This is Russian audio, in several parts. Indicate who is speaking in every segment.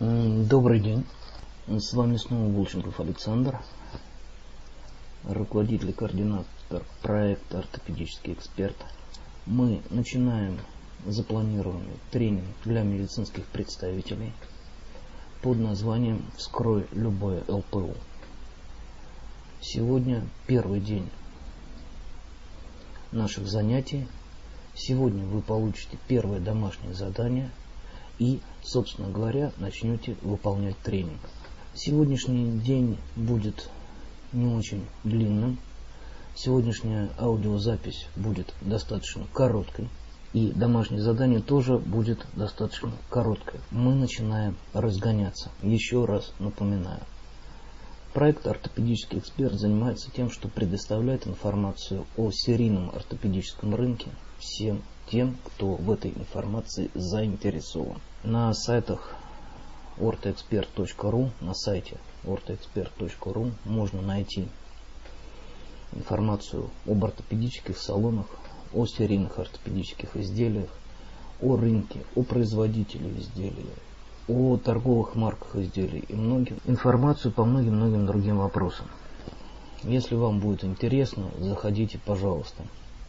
Speaker 1: Добрый день. С вами снова Волченков Александр, руководитель и координатор проекта «Ортопедический эксперт». Мы начинаем запланированный тренинг для медицинских представителей под названием «Вскрой любое ЛПУ». Сегодня первый день наших занятий. Сегодня вы получите первое домашнее задание и, собственно говоря, начнете выполнять тренинг. Сегодняшний день будет не очень длинным. Сегодняшняя аудиозапись будет достаточно короткой. И домашнее задание тоже будет достаточно короткое. Мы начинаем разгоняться. Еще раз напоминаю. Проект «Ортопедический эксперт» занимается тем, что предоставляет информацию о серийном ортопедическом рынке всем тем, кто в этой информации заинтересован. На сайтах ortoexpert.ru, на сайте ortoexpert.ru можно найти информацию об ортопедических салонах, о серийных ортопедических изделиях, о рынке, о производителе изделия, о торговых марках изделий и многим, информацию по многим-многим другим вопросам. Если вам будет интересно, заходите, пожалуйста.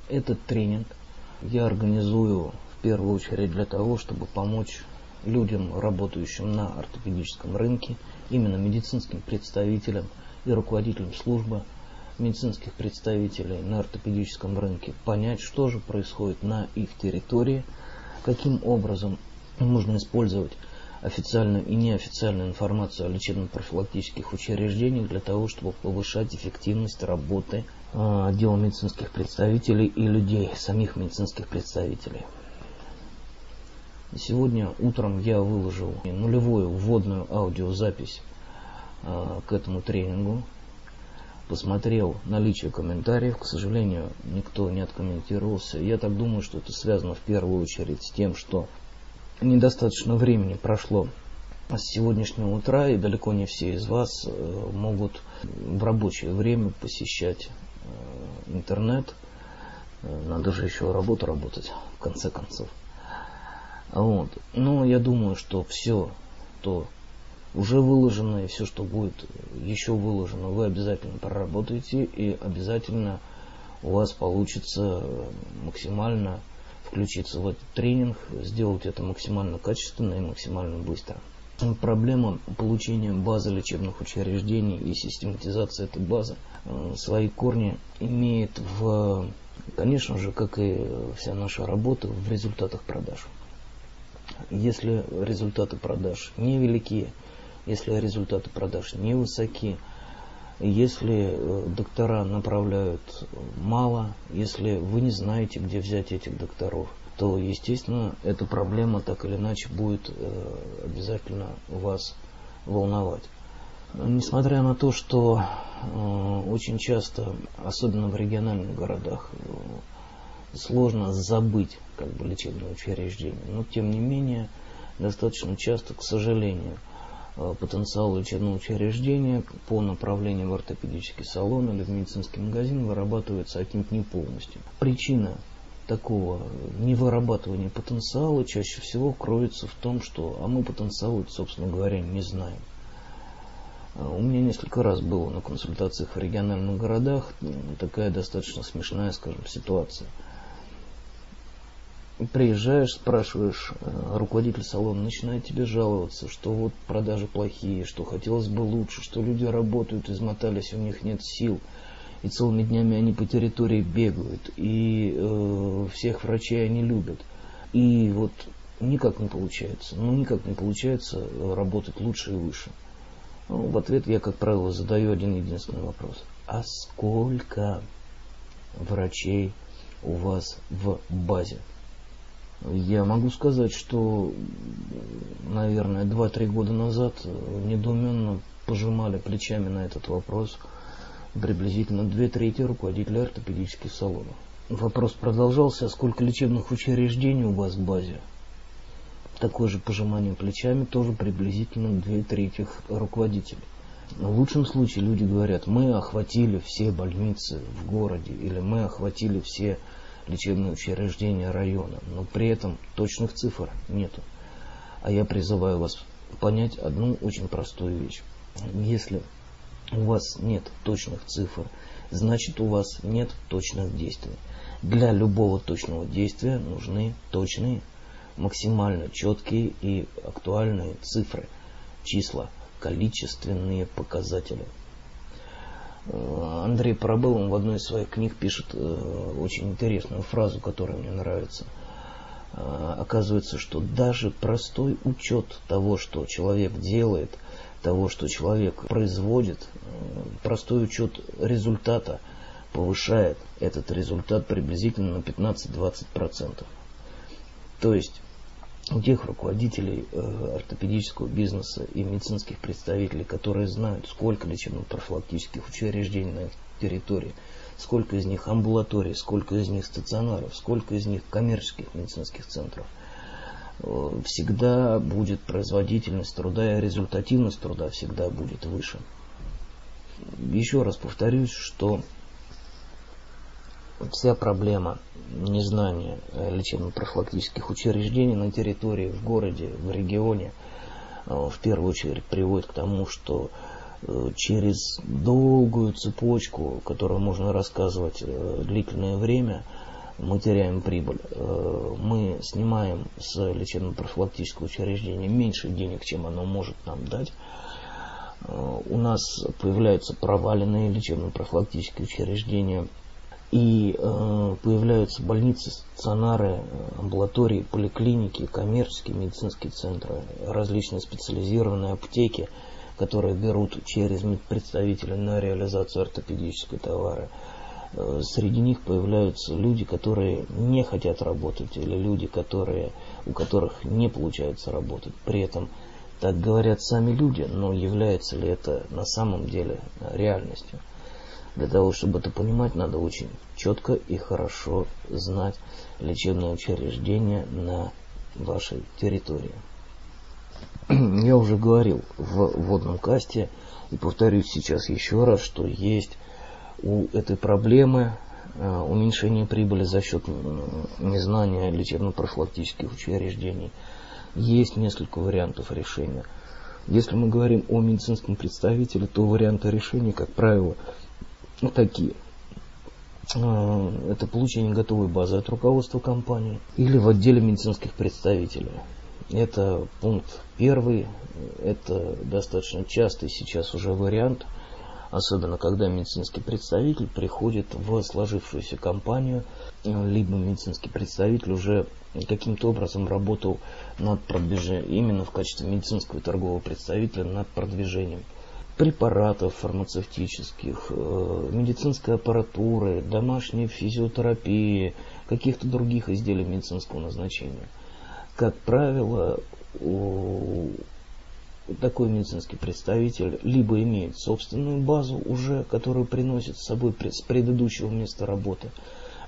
Speaker 1: Этот тренинг я организую в первую очередь для того, чтобы помочь людям, работающим на ортопедическом рынке, именно медицинским представителям и руководителям службы медицинских представителей на ортопедическом рынке, понять, что же происходит на их территории, каким образом можно использовать официальную и неофициальную информацию о лечебно-профилактических учреждениях для того, чтобы повышать эффективность работы отдела медицинских представителей и людей, самих медицинских представителей. Сегодня утром я выложил нулевую вводную аудиозапись э, к этому тренингу. Посмотрел наличие комментариев. К сожалению, никто не откомментировался. Я так думаю, что это связано в первую очередь с тем, что недостаточно времени прошло с сегодняшнего утра, и далеко не все из вас э, могут в рабочее время посещать э, интернет. Э, надо же еще работу работать, в конце концов. Вот. Но я думаю, что все то уже выложено и все, что будет еще выложено, вы обязательно проработаете и обязательно у вас получится максимально включиться в этот тренинг, сделать это максимально качественно и максимально быстро. Проблема получения базы лечебных учреждений и систематизации этой базы э, свои корни имеет в, конечно же, как и вся наша работа, в результатах продаж. Если результаты продаж невелики, если результаты продаж невысоки, если э, доктора направляют мало, если вы не знаете, где взять этих докторов, то, естественно, эта проблема так или иначе будет э, обязательно вас волновать. Несмотря на то, что э, очень часто, особенно в региональных городах, сложно забыть как бы, лечебное учреждение, но тем не менее достаточно часто, к сожалению, Э, потенциал лечебного учреждения по направлению в ортопедический салон или в медицинский магазин вырабатывается отнюдь не полностью. Причина такого невырабатывания потенциала чаще всего кроется в том, что а мы потенциал, собственно говоря, не знаем. Э, у меня несколько раз было на консультациях в региональных городах такая достаточно смешная, скажем, ситуация – приезжаешь, спрашиваешь, э, руководитель салона начинает тебе жаловаться, что вот продажи плохие, что хотелось бы лучше, что люди работают, измотались, у них нет сил, и целыми днями они по территории бегают, и э, всех врачей они любят. И вот никак не получается, ну никак не получается работать лучше и выше. Ну, в ответ я, как правило, задаю один единственный вопрос. А сколько врачей у вас в базе? Я могу сказать, что, наверное, 2-3 года назад недоуменно пожимали плечами на этот вопрос приблизительно две трети руководителей ортопедических салонов. Вопрос продолжался, сколько лечебных учреждений у вас в базе? Такое же пожимание плечами тоже приблизительно две трети руководителей. В лучшем случае люди говорят, мы охватили все больницы в городе, или мы охватили все лечебные учреждения района, но при этом точных цифр нету. А я призываю вас понять одну очень простую вещь. Если у вас нет точных цифр, значит у вас нет точных действий. Для любого точного действия нужны точные, максимально четкие и актуальные цифры, числа, количественные показатели. Э, Андрей Парабеллум в одной из своих книг пишет э, очень интересную фразу, которая мне нравится. Э, оказывается, что даже простой учет того, что человек делает, того, что человек производит, простой учет результата повышает этот результат приблизительно на 15-20%. То есть у тех руководителей э, ортопедического бизнеса и медицинских представителей, которые знают, сколько лечебно-профилактических учреждений на их территории, сколько из них амбулаторий, сколько из них стационаров, сколько из них коммерческих медицинских центров, э, всегда будет производительность труда и результативность труда всегда будет выше. Еще раз повторюсь, что вся проблема незнания э, лечебно-профилактических учреждений на территории, в городе, в регионе, э, в первую очередь приводит к тому, что э, через долгую цепочку, которую можно рассказывать длительное время, мы теряем прибыль. Мы снимаем с лечебно-профилактического учреждения меньше денег, чем оно может нам дать. У нас появляются проваленные лечебно-профилактические учреждения – и э, появляются больницы, стационары, амбулатории, поликлиники, коммерческие медицинские центры, различные специализированные аптеки, которые берут через представителей на реализацию ортопедической товары. Э, среди них появляются люди, которые не хотят работать, или люди, которые, у которых не получается работать. При этом так говорят сами люди, но является ли это на самом деле реальностью? Для того, чтобы это понимать, надо очень четко и хорошо знать лечебное учреждение на вашей территории. Я уже говорил в водном касте и повторюсь сейчас еще раз, что есть у этой проблемы э, уменьшение прибыли за счет незнания лечебно-профилактических учреждений. Есть несколько вариантов решения. Если мы говорим о медицинском представителе, то варианты решения, как правило, такие. А, это получение готовой базы от руководства компании или в отделе медицинских представителей. Это пункт первый, это достаточно частый сейчас уже вариант, особенно когда медицинский представитель приходит в сложившуюся компанию, либо медицинский представитель уже каким-то образом работал над продвижением, именно в качестве медицинского и торгового представителя над продвижением препаратов фармацевтических, э, медицинской аппаратуры, домашней физиотерапии, каких-то других изделий медицинского назначения. Как правило, такой медицинский представитель либо имеет собственную базу уже, которую приносит с собой с предыдущего места работы,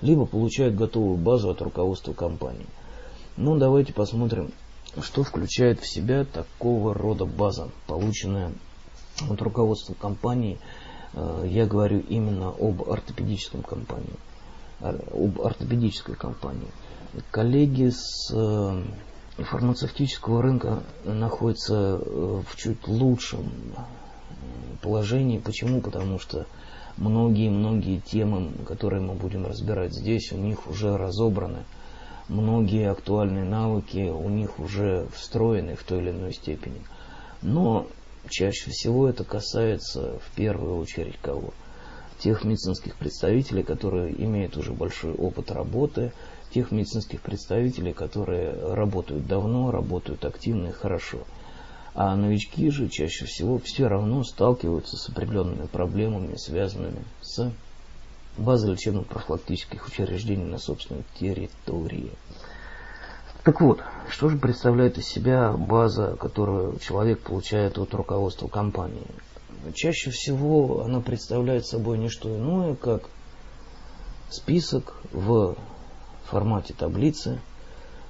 Speaker 1: либо получает готовую базу от руководства компании. Ну, давайте посмотрим, что включает в себя такого рода база, полученная от руководства компании, э, я говорю именно об ортопедическом компании, об ортопедической компании. Коллеги с э, фармацевтического рынка находятся э, в чуть лучшем положении. Почему? Потому что многие-многие темы, которые мы будем разбирать здесь, у них уже разобраны. Многие актуальные навыки у них уже встроены в той или иной степени. Но Чаще всего это касается в первую очередь кого? Тех медицинских представителей, которые имеют уже большой опыт работы, тех медицинских представителей, которые работают давно, работают активно и хорошо. А новички же чаще всего все равно сталкиваются с определенными проблемами, связанными с базой лечебно-профилактических учреждений на собственной территории. Так вот, что же представляет из себя база, которую человек получает от руководства компании? Чаще всего она представляет собой не что иное, как список в формате таблицы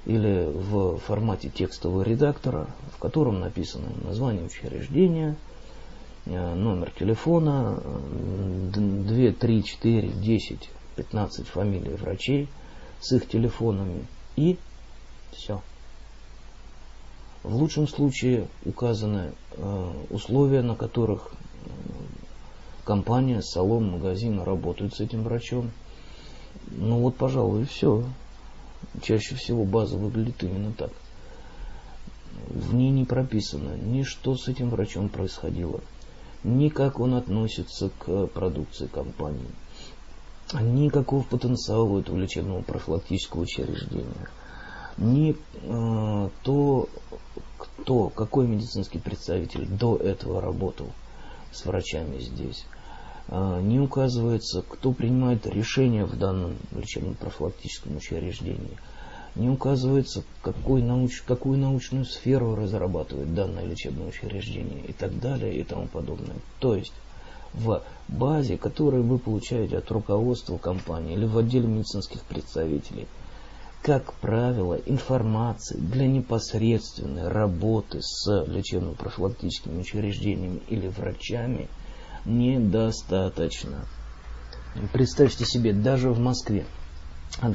Speaker 1: или в формате текстового редактора, в котором написано название учреждения, э, номер телефона, 2, 3, 4, 10, 15 фамилий врачей с их телефонами и все. В лучшем случае указаны э, условия, на которых компания, салон, магазин работают с этим врачом. Ну вот, пожалуй, и все. Чаще всего база выглядит именно так. В ней не прописано ни что с этим врачом происходило, ни как он относится к продукции компании, ни каков потенциал у этого лечебного профилактического учреждения, ни э, то, кто, какой медицинский представитель до этого работал с врачами здесь, не указывается, кто принимает решение в данном лечебно-профилактическом учреждении, не указывается, какой науч, какую научную сферу разрабатывает данное лечебное учреждение и так далее и тому подобное. То есть в базе, которую вы получаете от руководства компании или в отделе медицинских представителей, как правило, информации для непосредственной работы с лечебно-профилактическими учреждениями или врачами – недостаточно. Представьте себе, даже в Москве,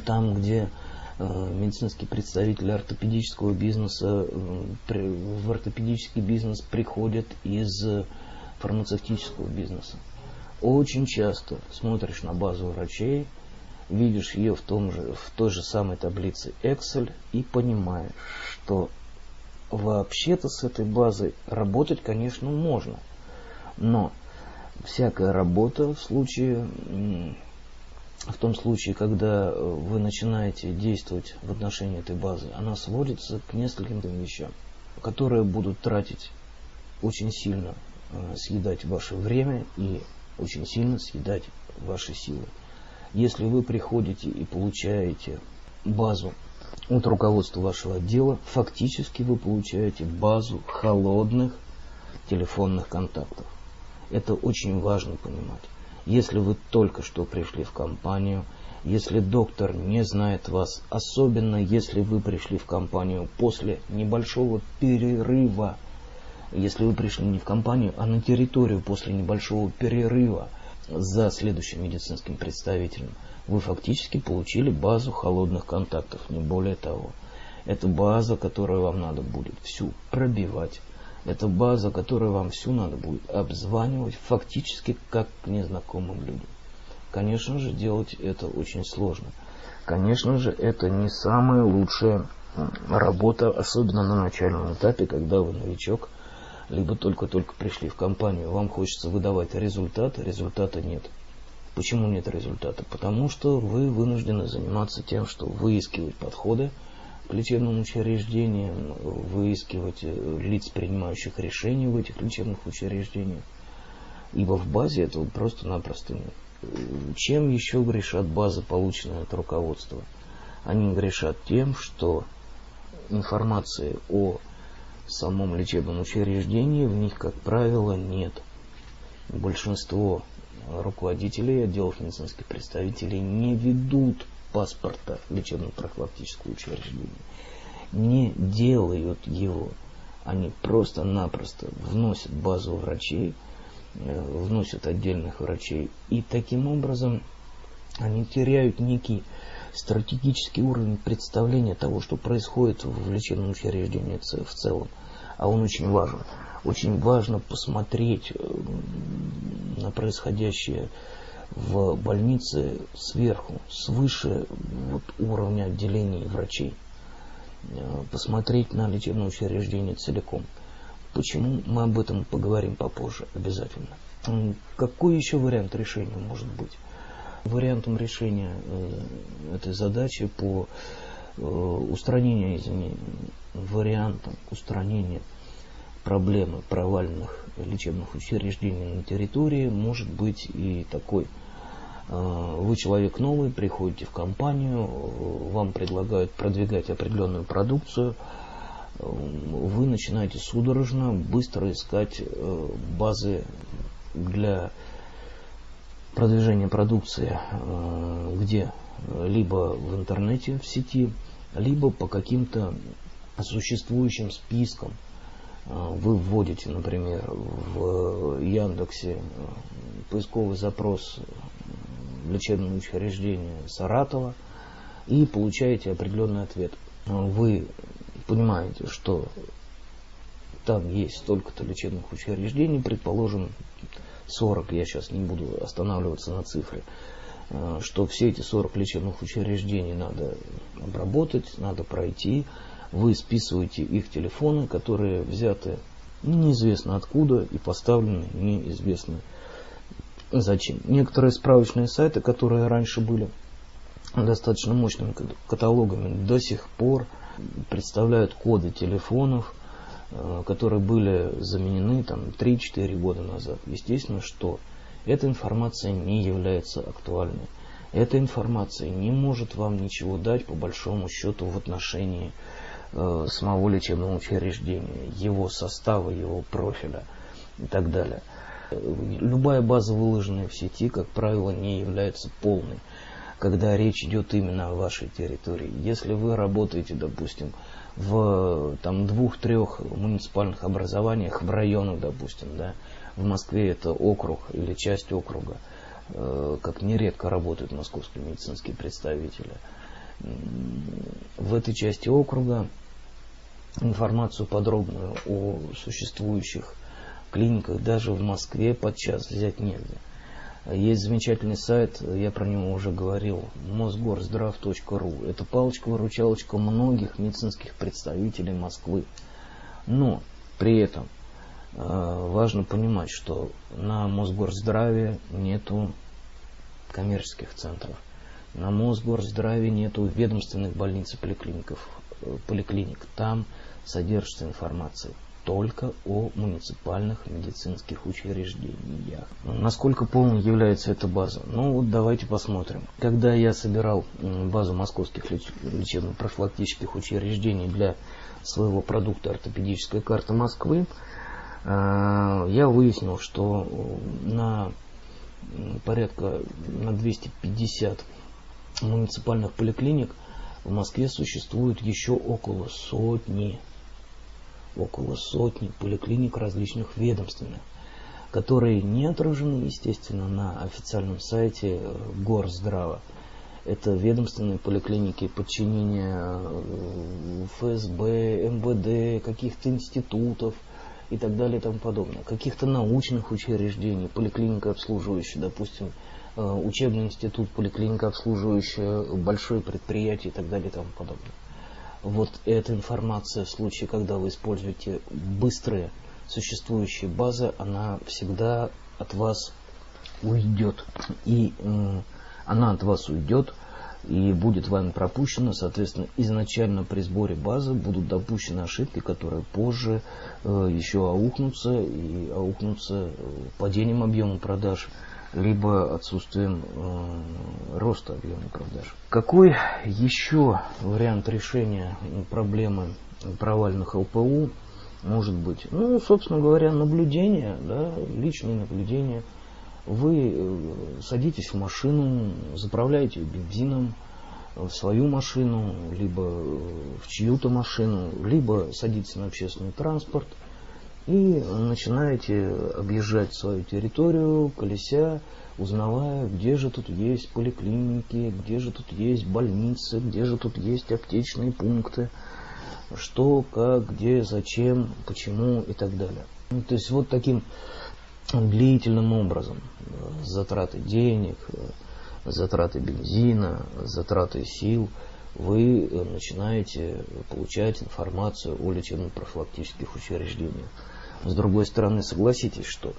Speaker 1: там, где э, медицинский представитель ортопедического бизнеса в ортопедический бизнес приходят из фармацевтического бизнеса. Очень часто смотришь на базу врачей, видишь ее в, том же, в той же самой таблице Excel и понимаешь, что вообще-то с этой базой работать, конечно, можно. Но всякая работа в случае, в том случае, когда вы начинаете действовать в отношении этой базы, она сводится к нескольким вещам, которые будут тратить очень сильно, э, съедать ваше время и очень сильно съедать ваши силы. Если вы приходите и получаете базу от руководства вашего отдела, фактически вы получаете базу холодных телефонных контактов. Это очень важно понимать. Если вы только что пришли в компанию, если доктор не знает вас, особенно если вы пришли в компанию после небольшого перерыва, если вы пришли не в компанию, а на территорию после небольшого перерыва за следующим медицинским представителем, вы фактически получили базу холодных контактов, не более того. Это база, которую вам надо будет всю пробивать, это база, которую вам всю надо будет обзванивать фактически как к незнакомым людям. Конечно же, делать это очень сложно. Конечно же, это не самая лучшая работа, особенно на начальном этапе, когда вы новичок, либо только-только пришли в компанию. Вам хочется выдавать результат, результата нет. Почему нет результата? Потому что вы вынуждены заниматься тем, что выискивать подходы, лечебным учреждениям, выискивать э, лиц, принимающих решения в этих лечебных учреждениях. Ибо в базе этого просто-напросто нет. Чем еще грешат базы, полученные от руководства? Они грешат тем, что информации о самом лечебном учреждении в них, как правило, нет. Большинство руководителей отделов медицинских представителей не ведут паспорта лечебно-профилактического учреждения, не делают его. Они просто-напросто вносят базу врачей, э, вносят отдельных врачей, и таким образом они теряют некий стратегический уровень представления того, что происходит в лечебном учреждении в целом. А он очень важен. Очень важно посмотреть э, на происходящее в больнице сверху, свыше вот, уровня отделений врачей, э, посмотреть на лечебное учреждение целиком. Почему? Мы об этом поговорим попозже обязательно. Какой еще вариант решения может быть? Вариантом решения э, этой задачи по э, устранению, извини, вариантом устранения проблемы провальных лечебных учреждений на территории может быть и такой – вы человек новый, приходите в компанию, вам предлагают продвигать определенную продукцию, э, вы начинаете судорожно, быстро искать э, базы для продвижения продукции, где либо в интернете, в сети, либо по каким-то существующим спискам. Вы вводите, например, в Яндексе поисковый запрос лечебное учреждение Саратова и получаете определенный ответ. Вы понимаете, что там есть столько-то лечебных учреждений, предположим, 40, я сейчас не буду останавливаться на цифре, э, что все эти 40 лечебных учреждений надо обработать, надо пройти, вы списываете их телефоны, которые взяты неизвестно откуда и поставлены неизвестно зачем. Некоторые справочные сайты, которые раньше были достаточно мощными каталогами, до сих пор представляют коды телефонов, э, которые были заменены там 3-4 года назад. Естественно, что эта информация не является актуальной. Эта информация не может вам ничего дать по большому счету в отношении э, самого лечебного учреждения, его состава, его профиля и так далее. Любая база, выложенная в сети, как правило, не является полной, когда речь идет именно о вашей территории. Если вы работаете, допустим, в там, двух-трех муниципальных образованиях, в районах, допустим, да, в Москве это округ или часть округа, э, как нередко работают московские медицинские представители. В этой части округа информацию подробную о существующих клиниках, даже в Москве подчас взять негде. Есть замечательный сайт, я про него уже говорил, мосгорздрав.ру. Это палочка-выручалочка многих медицинских представителей Москвы. Но при этом э, важно понимать, что на Мосгорздраве нету коммерческих центров. На Мосгорздраве нету ведомственных больниц и поликлиников, э, поликлиник. Там содержится информация только о муниципальных медицинских учреждениях. Насколько полной является эта база? Ну вот давайте посмотрим. Когда я собирал базу московских лечебно-профилактических учреждений для своего продукта ортопедическая карта Москвы, э, я выяснил, что на порядка на 250 муниципальных поликлиник в Москве существует еще около сотни около сотни поликлиник различных ведомственных, которые не отражены, естественно, на официальном сайте Горздрава. Это ведомственные поликлиники подчинения э, ФСБ, МВД, каких-то институтов и так далее и тому подобное. Каких-то научных учреждений, поликлиника обслуживающая, допустим, э, учебный институт, поликлиника обслуживающая большое предприятие и так далее и тому подобное вот эта информация в случае, когда вы используете быстрые существующие базы, она всегда от вас уйдет. И э, она от вас уйдет и будет вами пропущена. Соответственно, изначально при сборе базы будут допущены ошибки, которые позже э, еще аукнутся и аукнутся падением объема продаж либо отсутствием э, роста объема продаж. Какой еще вариант решения проблемы провальных ЛПУ может быть? Ну, собственно говоря, наблюдение, да, личное наблюдение. Вы э, садитесь в машину, заправляете бензином в свою машину, либо в чью-то машину, либо садитесь на общественный транспорт – и начинаете объезжать свою территорию, колеся, узнавая, где же тут есть поликлиники, где же тут есть больницы, где же тут есть аптечные пункты, что, как, где, зачем, почему и так далее. Ну, то есть вот таким длительным образом затраты денег, затраты бензина, затраты сил вы начинаете получать информацию о лечебно-профилактических учреждениях. С другой стороны, согласитесь, что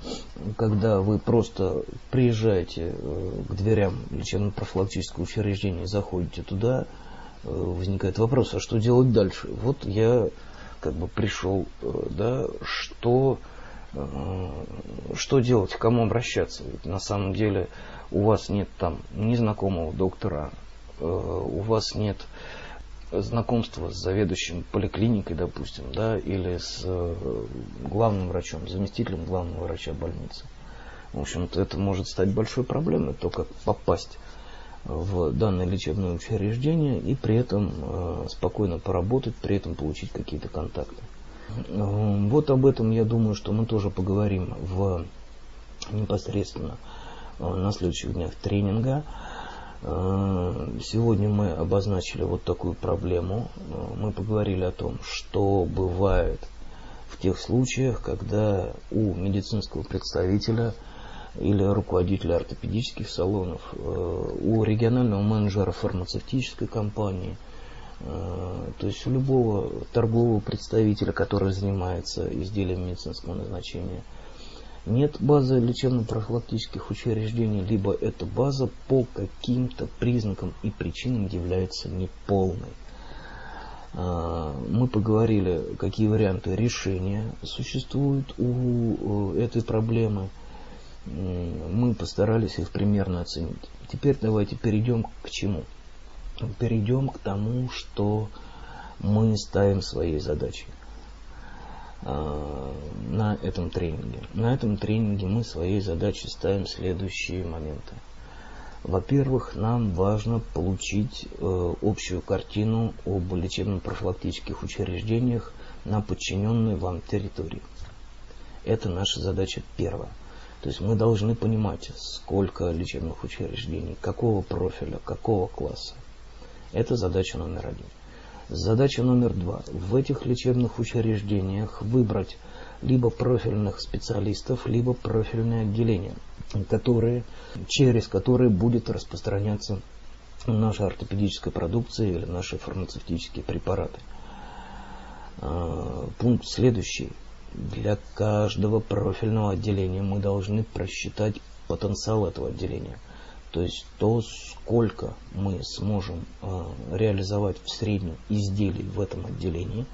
Speaker 1: когда вы просто приезжаете э, к дверям лечебно-профилактического учреждения и заходите туда, э, возникает вопрос, а что делать дальше? Вот я как бы пришел, э, да, что, что делать, к кому обращаться? Ведь на самом деле у вас нет там ни знакомого доктора, у вас нет знакомство с заведующим поликлиникой, допустим, да, или с э, главным врачом, заместителем главного врача больницы. В общем-то, это может стать большой проблемой, то, как попасть в данное лечебное учреждение и при этом э, спокойно поработать, при этом получить какие-то контакты. Э, вот об этом, я думаю, что мы тоже поговорим в непосредственно э, на следующих днях тренинга. Э, сегодня мы обозначили вот такую проблему. Э, мы поговорили о том, что бывает в тех случаях, когда у медицинского представителя или руководителя ортопедических салонов, э, у регионального менеджера фармацевтической компании, то есть у любого торгового представителя, который занимается изделием медицинского назначения, нет базы лечебно-профилактических учреждений, либо эта база по каким-то признакам и причинам является неполной. А, мы поговорили, какие варианты решения существуют у этой проблемы. Мы постарались их примерно оценить. Теперь давайте перейдем к чему? Перейдем к тому, что мы ставим своей задачей на этом тренинге. На этом тренинге мы своей задачей ставим следующие моменты – во-первых, нам важно получить э, общую картину об лечебно-профилактических учреждениях на подчиненной вам территории. Это наша задача первая. То есть мы должны понимать, сколько лечебных учреждений, какого профиля, какого класса. Это задача номер один. Задача номер два. В этих лечебных учреждениях выбрать либо профильных специалистов, либо профильное отделение – которые, через которые будет распространяться наша ортопедическая продукция или наши фармацевтические препараты. А, пункт следующий. Для каждого профильного отделения мы должны просчитать потенциал этого отделения. То есть то, сколько мы сможем э, реализовать в среднем изделий в этом отделении,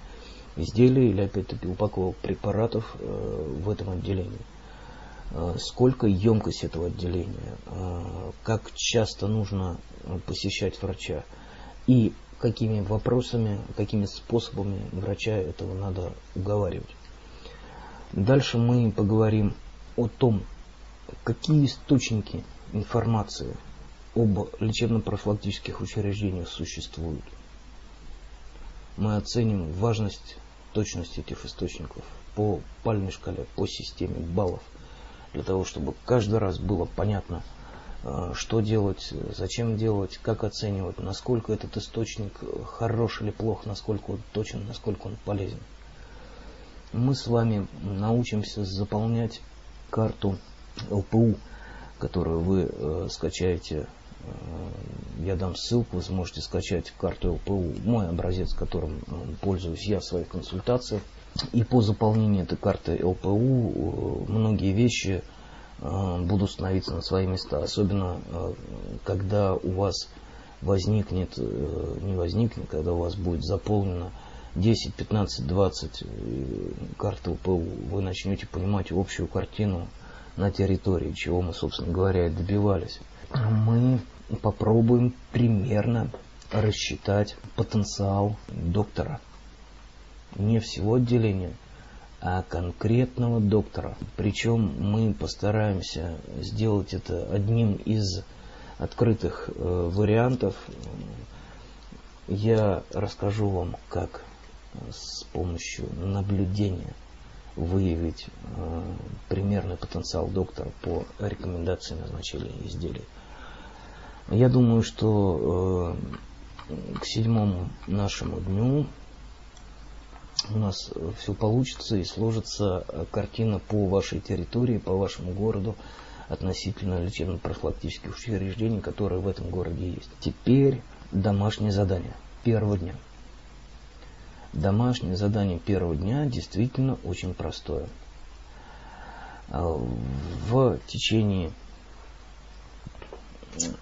Speaker 1: изделий или опять-таки упаковок препаратов э, в этом отделении. Э, сколько емкость этого отделения, э, как часто нужно э, посещать врача и какими вопросами, какими способами врача этого надо уговаривать. Дальше мы поговорим о том, какие источники информации об лечебно-профилактических учреждениях существуют. Мы оценим важность, точность этих источников по пальной шкале, по системе баллов – для того, чтобы каждый раз было понятно, э, что делать, зачем делать, как оценивать, насколько этот источник хорош или плох, насколько он точен, насколько он полезен. Мы с вами научимся заполнять карту ЛПУ, которую вы э, скачаете. Э, я дам ссылку, вы сможете скачать карту ЛПУ, мой образец, которым пользуюсь я в своих консультациях. И по заполнению этой карты ЛПУ э, многие вещи э, будут становиться на свои места. Особенно, э, когда у вас возникнет, не возникнет, когда у вас будет заполнено 10, 15, 20 карт ЛПУ, вы начнете понимать общую картину на территории, чего мы, собственно говоря, и добивались. Мы попробуем примерно рассчитать потенциал доктора не всего отделения, а конкретного доктора. Причем мы постараемся сделать это одним из открытых э, вариантов. Я расскажу вам, как с помощью наблюдения выявить э, примерный потенциал доктора по рекомендации назначения изделий. Я думаю, что э, к седьмому нашему дню у нас все получится и сложится картина по вашей территории, по вашему городу относительно лечебно-профилактических учреждений, которые в этом городе есть. Теперь домашнее задание первого дня. Домашнее задание первого дня действительно очень простое. А, в течение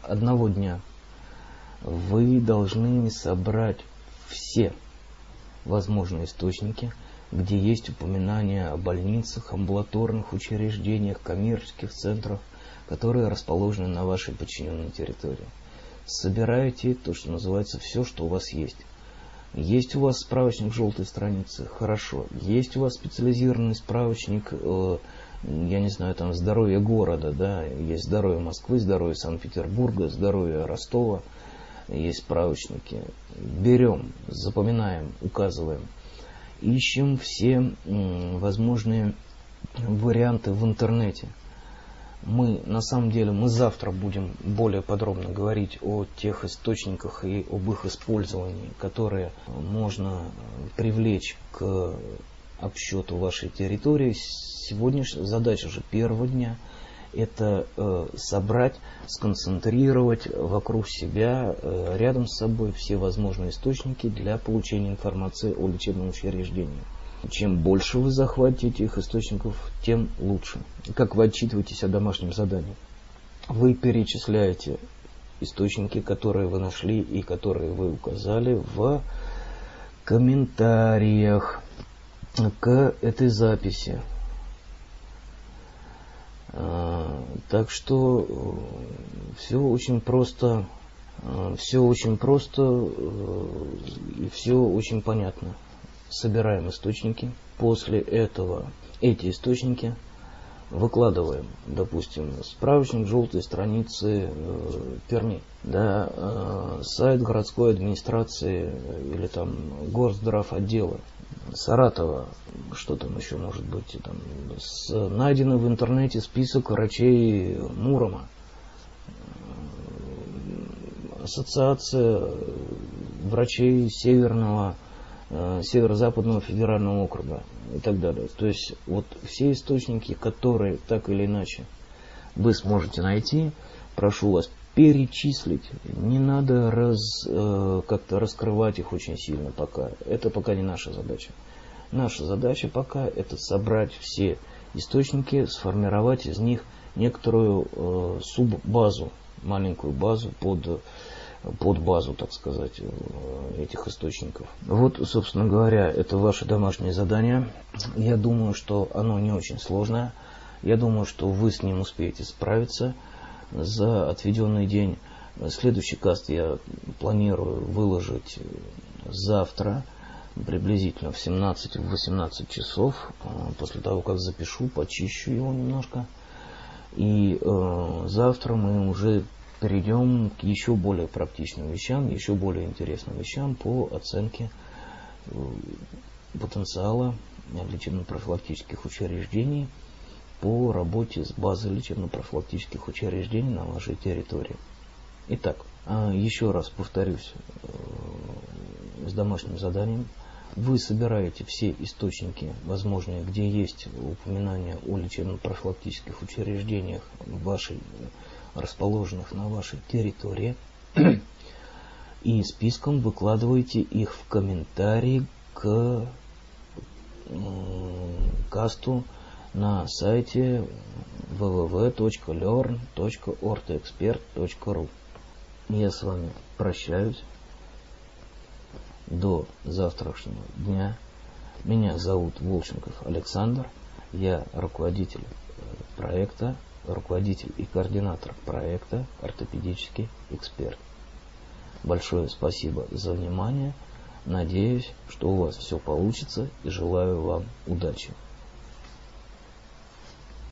Speaker 1: одного дня вы должны собрать все возможные источники, где есть упоминания о больницах, амбулаторных учреждениях, коммерческих центрах, которые расположены на вашей подчиненной территории. Собираете то, что называется все, что у вас есть. Есть у вас справочник желтой страницы? Хорошо. Есть у вас специализированный справочник, э, я не знаю, там здоровье города, да, есть здоровье Москвы, здоровье Санкт-Петербурга, здоровье Ростова – есть справочники. Берем, запоминаем, указываем. Ищем все возможные варианты в интернете. Мы, на самом деле, мы завтра будем более подробно говорить о тех источниках и об их использовании, которые можно привлечь к обсчету вашей территории. Сегодняшняя задача же первого дня – это э, собрать, сконцентрировать вокруг себя, э, рядом с собой все возможные источники для получения информации о лечебном учреждении. Чем больше вы захватите этих источников, тем лучше. Как вы отчитываетесь о домашнем задании? Вы перечисляете источники, которые вы нашли и которые вы указали в комментариях к этой записи. А, так что э, все очень просто, э, все очень просто э, и все очень понятно. Собираем источники. После этого эти источники выкладываем, допустим, справочник желтой страницы э, Перми, да, э, сайт городской администрации или там горздрав отдела Саратова, что там еще может быть, там, с, найденный в интернете список врачей Мурома, ассоциация врачей Северного, Северо-Западного федерального округа и так далее. То есть вот все источники, которые так или иначе вы сможете найти, прошу вас перечислить. Не надо раз, э, как-то раскрывать их очень сильно пока. Это пока не наша задача. Наша задача пока это собрать все источники, сформировать из них некоторую э, суббазу, маленькую базу под под базу, так сказать, э, этих источников. Вот, собственно говоря, это ваше домашнее задание. Я думаю, что оно не очень сложное. Я думаю, что вы с ним успеете справиться за отведенный день. Следующий каст я планирую выложить завтра, приблизительно в 17-18 часов, э, после того, как запишу, почищу его немножко. И э, завтра мы уже перейдем к еще более практичным вещам, еще более интересным вещам по оценке э, потенциала лечебно-профилактических учреждений по работе с базой лечебно-профилактических учреждений на вашей территории. Итак, а, еще раз повторюсь э, с домашним заданием. Вы собираете все источники возможные, где есть упоминания о лечебно-профилактических учреждениях в вашей расположенных на вашей территории, и списком выкладываете их в комментарии к касту на сайте www.learn.ortexpert.ru Я с вами прощаюсь до завтрашнего дня. Меня зовут Волченков Александр. Я руководитель э, проекта руководитель и координатор проекта «Ортопедический эксперт». Большое спасибо за внимание. Надеюсь, что у вас все получится и желаю вам удачи.